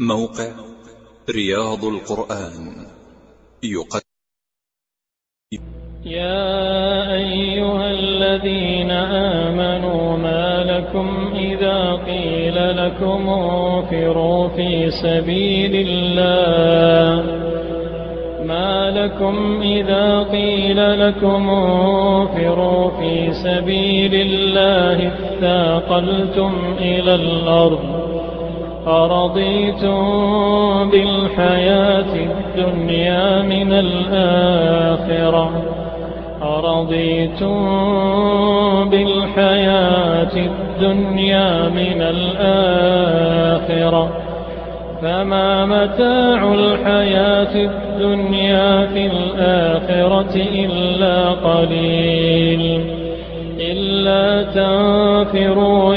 موقع رياض القرآن. يقدم. يا أيها الذين آمنوا ما لكم إذا قيل لكم انفروا في سبيل الله. ما لكم إذا قيل لكم انفروا في سبيل الله اثاقلتم إلى الأرض. أرضيتم بالحياة الدنيا من الآخرة؟ أرضيتم بالحياة الدنيا من الآخرة؟ فما متاع الحياة الدنيا في الآخرة إلا قليل. إلا تنفروا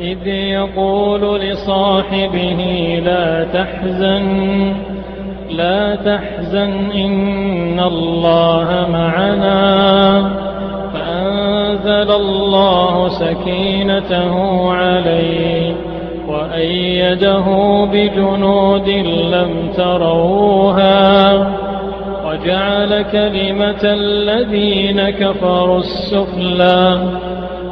إذ يقول لصاحبه لا تحزن لا تحزن إن الله معنا. فأنزل الله سكينته عليه وأيده بجنود لم تروها. وجعل كلمة الذين كفروا السفلى